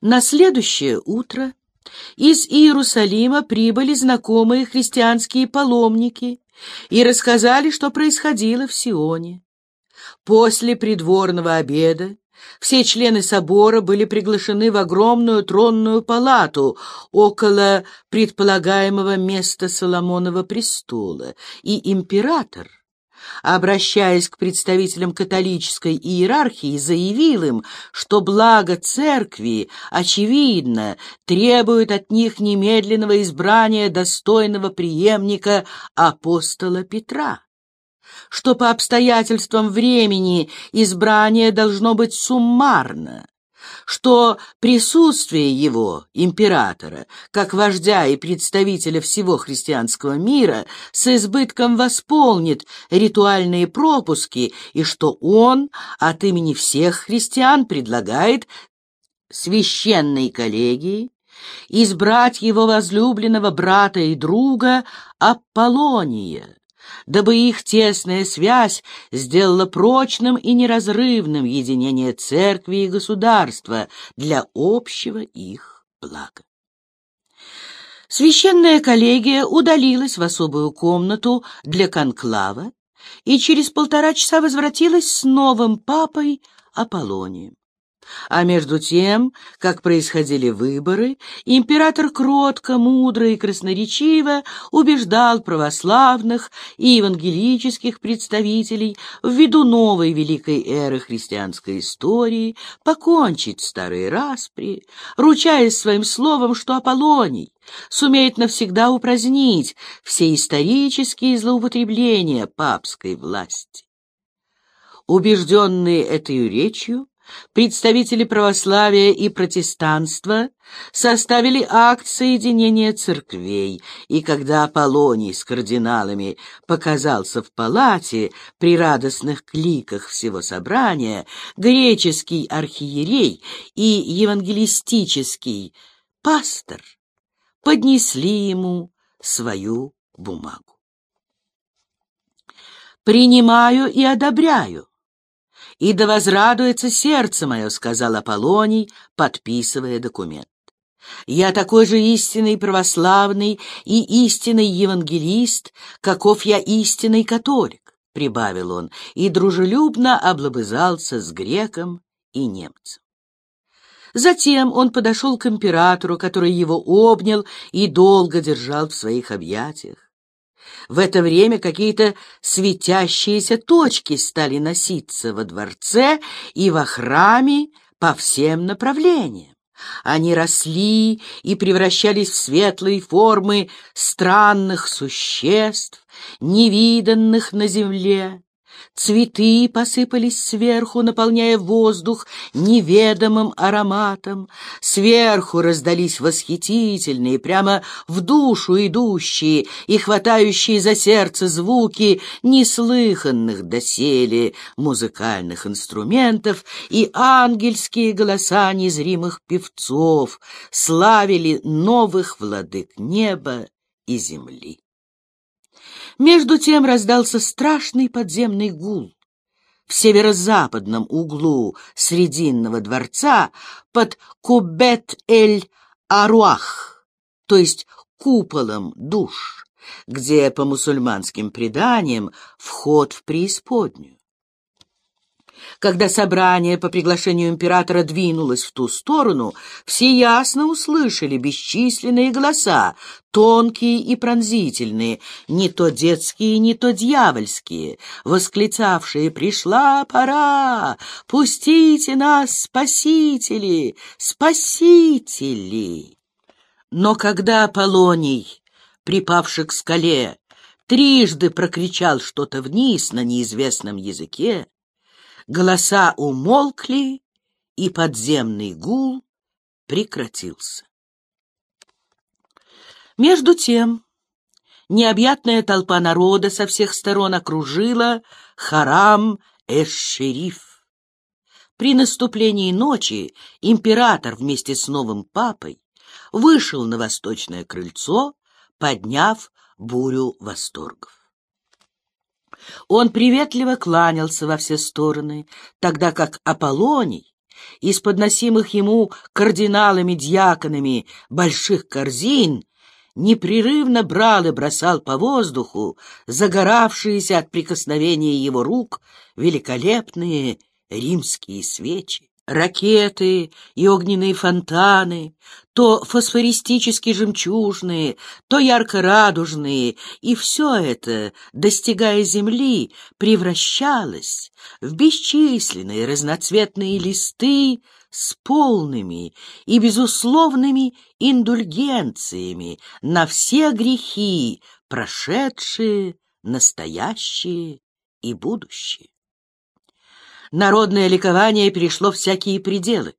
На следующее утро из Иерусалима прибыли знакомые христианские паломники и рассказали, что происходило в Сионе. После придворного обеда все члены собора были приглашены в огромную тронную палату около предполагаемого места Соломонова престола, и император обращаясь к представителям католической иерархии, заявил им, что благо церкви, очевидно, требует от них немедленного избрания достойного преемника апостола Петра что по обстоятельствам времени избрание должно быть суммарно, что присутствие его, императора, как вождя и представителя всего христианского мира, с избытком восполнит ритуальные пропуски, и что он от имени всех христиан предлагает священной коллегии избрать его возлюбленного брата и друга Аполлония, дабы их тесная связь сделала прочным и неразрывным единение церкви и государства для общего их блага. Священная коллегия удалилась в особую комнату для конклава и через полтора часа возвратилась с новым папой Аполлонием. А между тем, как происходили выборы, император кротко, мудро и красноречиво убеждал православных и евангелических представителей ввиду новой великой эры христианской истории покончить старые распри, ручаясь своим словом, что Аполлоний сумеет навсегда упразднить все исторические злоупотребления папской власти. Убежденные этой речью, представители православия и протестанства составили акт соединения церквей, и когда Аполлоний с кардиналами показался в палате при радостных кликах всего собрания, греческий архиерей и евангелистический пастор поднесли ему свою бумагу. «Принимаю и одобряю и да возрадуется сердце мое», — сказал Аполлоний, подписывая документ. «Я такой же истинный православный и истинный евангелист, каков я истинный католик», — прибавил он, и дружелюбно облобызался с греком и немцем. Затем он подошел к императору, который его обнял и долго держал в своих объятиях. В это время какие-то светящиеся точки стали носиться во дворце и во храме по всем направлениям. Они росли и превращались в светлые формы странных существ, невиданных на земле. Цветы посыпались сверху, наполняя воздух неведомым ароматом. Сверху раздались восхитительные, прямо в душу идущие и хватающие за сердце звуки неслыханных доселе музыкальных инструментов, и ангельские голоса незримых певцов славили новых владык неба и земли. Между тем раздался страшный подземный гул. В северо-западном углу Срединного дворца под Кубет-эль-Аруах, то есть куполом душ, где, по мусульманским преданиям, вход в преисподнюю. Когда собрание по приглашению императора двинулось в ту сторону, все ясно услышали бесчисленные голоса, тонкие и пронзительные, не то детские, не то дьявольские, восклицавшие «Пришла пора! Пустите нас, спасители! Спасители!» Но когда Аполлоний, припавший к скале, трижды прокричал что-то вниз на неизвестном языке, Голоса умолкли, и подземный гул прекратился. Между тем, необъятная толпа народа со всех сторон окружила харам Эш-Шериф. При наступлении ночи император вместе с новым папой вышел на восточное крыльцо, подняв бурю восторгов. Он приветливо кланялся во все стороны, тогда как Аполлоний из подносимых ему кардиналами-дьяконами больших корзин непрерывно брал и бросал по воздуху загоравшиеся от прикосновения его рук великолепные римские свечи ракеты и огненные фонтаны, то фосфористически жемчужные, то ярко-радужные, и все это, достигая земли, превращалось в бесчисленные разноцветные листы с полными и безусловными индульгенциями на все грехи, прошедшие, настоящие и будущие. Народное ликование перешло всякие пределы.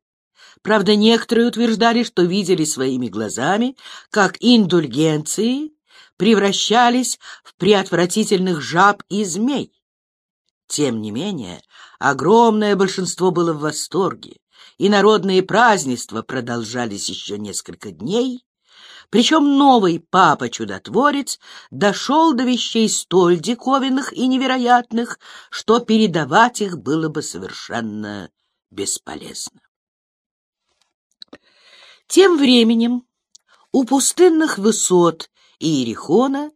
Правда, некоторые утверждали, что видели своими глазами, как индульгенции превращались в преотвратительных жаб и змей. Тем не менее, огромное большинство было в восторге, и народные празднества продолжались еще несколько дней, причем новый папа-чудотворец дошел до вещей столь диковинных и невероятных, что передавать их было бы совершенно бесполезно. Тем временем у пустынных высот Иерихона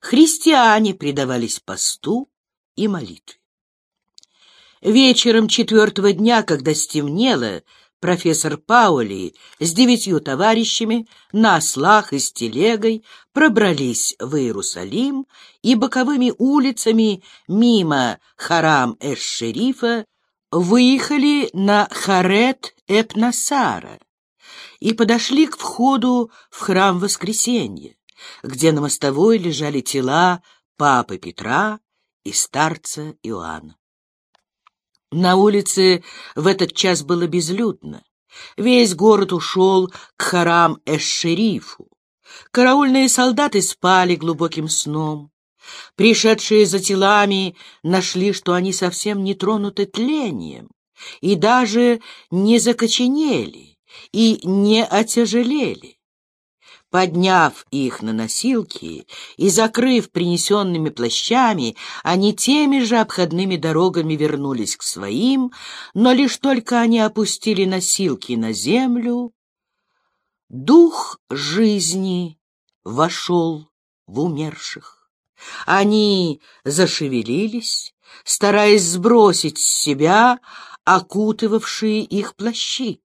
христиане предавались посту и молитве. Вечером четвертого дня, когда стемнело, профессор Паули с девятью товарищами на ослах и с телегой пробрались в Иерусалим и боковыми улицами мимо Харам-эш-Шерифа выехали на Харет-Эпнасара и подошли к входу в храм Воскресенья, где на мостовой лежали тела папы Петра и старца Иоанна. На улице в этот час было безлюдно. Весь город ушел к харам-эш-шерифу. Караульные солдаты спали глубоким сном. Пришедшие за телами нашли, что они совсем не тронуты тлением и даже не закоченели и не отяжелели. Подняв их на носилки и закрыв принесенными плащами, они теми же обходными дорогами вернулись к своим, но лишь только они опустили носилки на землю, дух жизни вошел в умерших. Они зашевелились, стараясь сбросить с себя окутывавшие их плащи.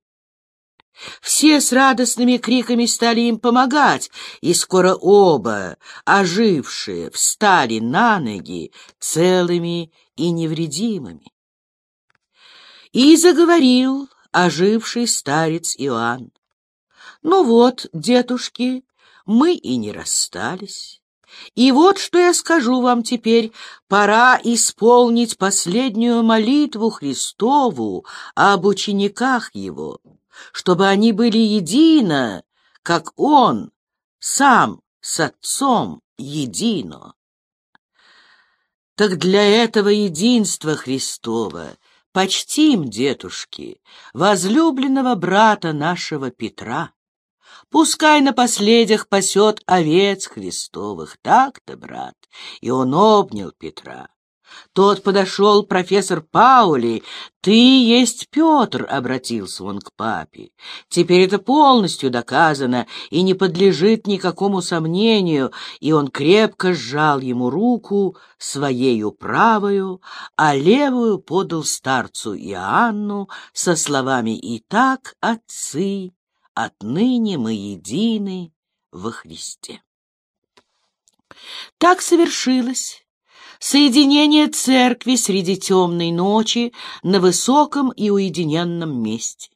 Все с радостными криками стали им помогать, и скоро оба, ожившие, встали на ноги целыми и невредимыми. И заговорил оживший старец Иоанн. «Ну вот, дедушки, мы и не расстались. И вот что я скажу вам теперь. Пора исполнить последнюю молитву Христову об учениках Его» чтобы они были едино, как Он сам с Отцом едино. Так для этого единства Христова почтим, дедушки, возлюбленного брата нашего Петра. Пускай на последях пасет овец Христовых, так-то, брат. И он обнял Петра. Тот подошел профессор Паули. «Ты есть Петр», — обратился он к папе. «Теперь это полностью доказано и не подлежит никакому сомнению». И он крепко сжал ему руку своею правою, а левую подал старцу Иоанну со словами «Итак, отцы, отныне мы едины во Христе». Так совершилось соединение церкви среди темной ночи на высоком и уединенном месте.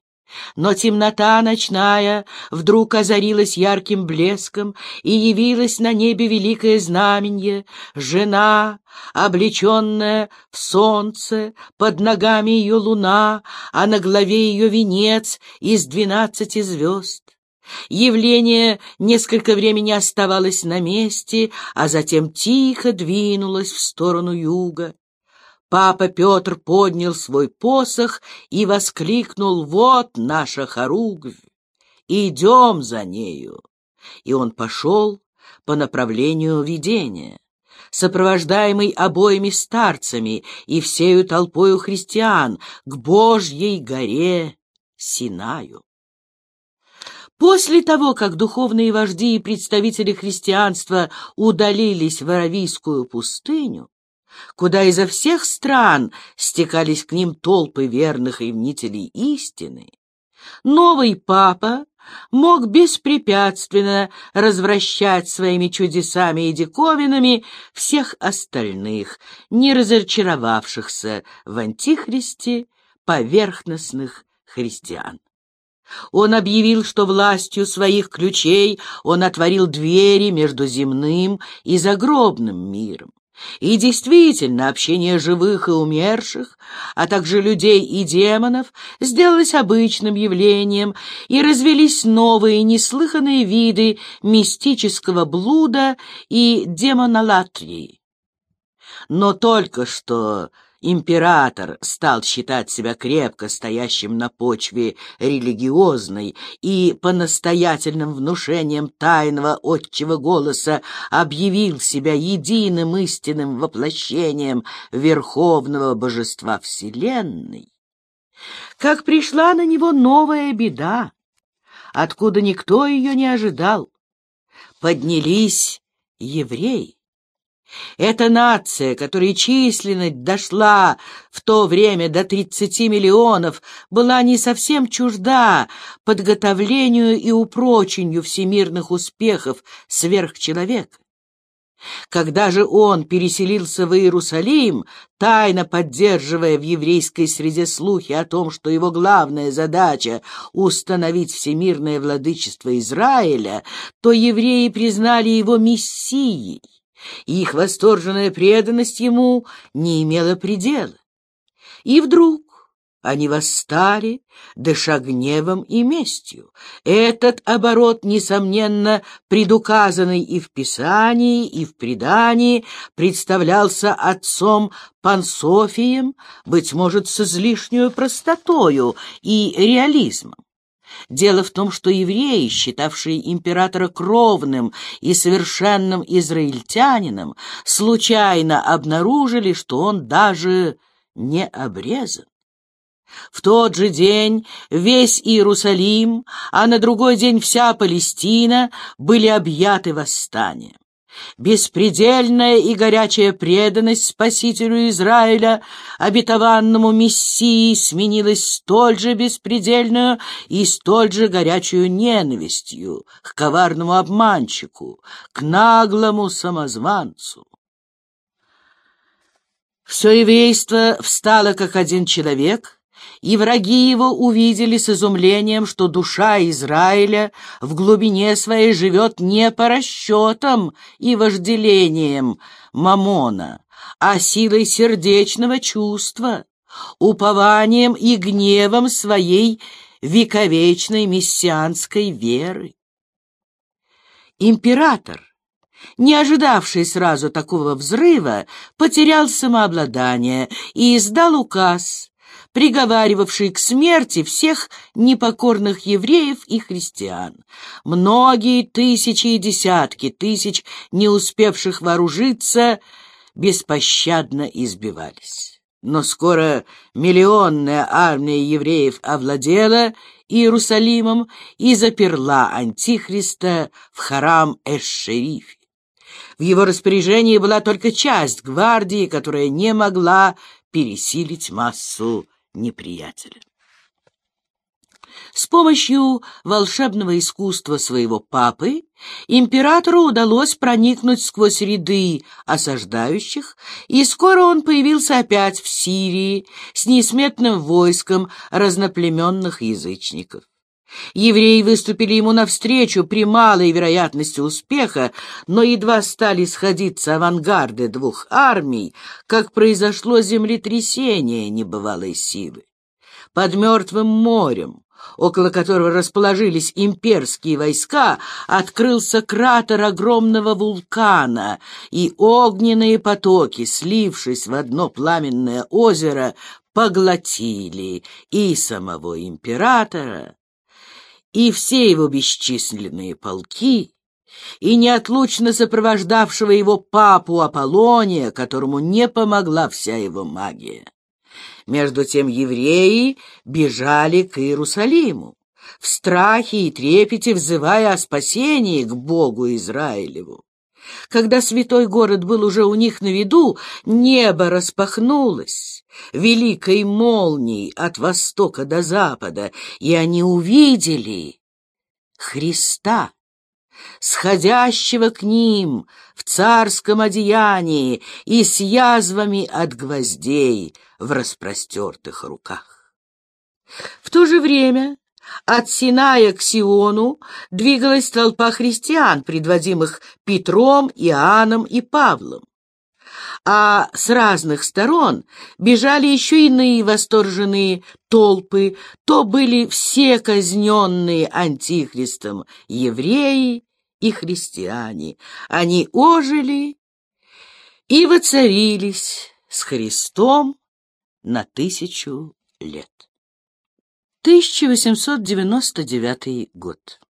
Но темнота ночная вдруг озарилась ярким блеском, и явилась на небе великое знаменье, жена, облеченная в солнце, под ногами ее луна, а на голове ее венец из двенадцати звезд. Явление несколько времени оставалось на месте, а затем тихо двинулось в сторону юга. Папа Петр поднял свой посох и воскликнул «Вот наша хоругвь! Идем за нею!» И он пошел по направлению видения. сопровождаемый обоими старцами и всею толпою христиан, к Божьей горе Синаю. После того, как духовные вожди и представители христианства удалились в Аравийскую пустыню, куда изо всех стран стекались к ним толпы верных ревнителей истины, новый папа мог беспрепятственно развращать своими чудесами и диковинами всех остальных, не разочаровавшихся в антихристе поверхностных христиан. Он объявил, что властью своих ключей он отворил двери между земным и загробным миром. И действительно, общение живых и умерших, а также людей и демонов, сделалось обычным явлением, и развелись новые неслыханные виды мистического блуда и демонолатрии. Но только что Император стал считать себя крепко стоящим на почве религиозной и по настоятельным внушениям тайного отчего голоса объявил себя единым истинным воплощением верховного божества Вселенной. Как пришла на него новая беда, откуда никто ее не ожидал. Поднялись евреи. Эта нация, которая численно дошла в то время до 30 миллионов, была не совсем чужда подготовлению и упрочению всемирных успехов сверхчеловека. Когда же он переселился в Иерусалим, тайно поддерживая в еврейской среде слухи о том, что его главная задача — установить всемирное владычество Израиля, то евреи признали его мессией и их восторженная преданность ему не имела предела. И вдруг они восстали, дыша гневом и местью. Этот оборот, несомненно, предуказанный и в Писании, и в предании, представлялся отцом Пансофием, быть может, с излишнюю простотою и реализмом. Дело в том, что евреи, считавшие императора кровным и совершенным израильтянином, случайно обнаружили, что он даже не обрезан. В тот же день весь Иерусалим, а на другой день вся Палестина были объяты восстанием. Беспредельная и горячая преданность Спасителю Израиля, обетованному Мессии, сменилась столь же беспредельную и столь же горячую ненавистью к коварному обманщику, к наглому самозванцу. Все еврейство встало как один человек — и враги его увидели с изумлением, что душа Израиля в глубине своей живет не по расчетам и вожделениям Мамона, а силой сердечного чувства, упованием и гневом своей вековечной мессианской веры. Император, не ожидавший сразу такого взрыва, потерял самообладание и издал указ — приговаривавший к смерти всех непокорных евреев и христиан. Многие тысячи и десятки тысяч, не успевших вооружиться, беспощадно избивались. Но скоро миллионная армия евреев овладела Иерусалимом и заперла Антихриста в храм Эш-Шерифе. В его распоряжении была только часть гвардии, которая не могла пересилить массу неприятеля. С помощью волшебного искусства своего папы императору удалось проникнуть сквозь ряды осаждающих, и скоро он появился опять в Сирии с несметным войском разноплеменных язычников. Евреи выступили ему навстречу при малой вероятности успеха, но едва стали сходиться авангарды двух армий, как произошло землетрясение небывалой силы. Под Мертвым морем, около которого расположились имперские войска, открылся кратер огромного вулкана, и огненные потоки, слившись в одно пламенное озеро, поглотили и самого императора, и все его бесчисленные полки, и неотлучно сопровождавшего его папу Аполлония, которому не помогла вся его магия. Между тем евреи бежали к Иерусалиму, в страхе и трепете взывая о спасении к Богу Израилеву. Когда святой город был уже у них на виду, небо распахнулось великой молнией от востока до запада, и они увидели Христа, сходящего к ним в царском одеянии и с язвами от гвоздей в распростертых руках. В то же время от Синая к Сиону двигалась толпа христиан, предводимых Петром, Иоанном и Павлом. А с разных сторон бежали еще иные восторженные толпы, то были все казненные антихристом евреи и христиане. Они ожили и воцарились с Христом на тысячу лет. 1899 год.